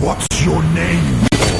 What's your name?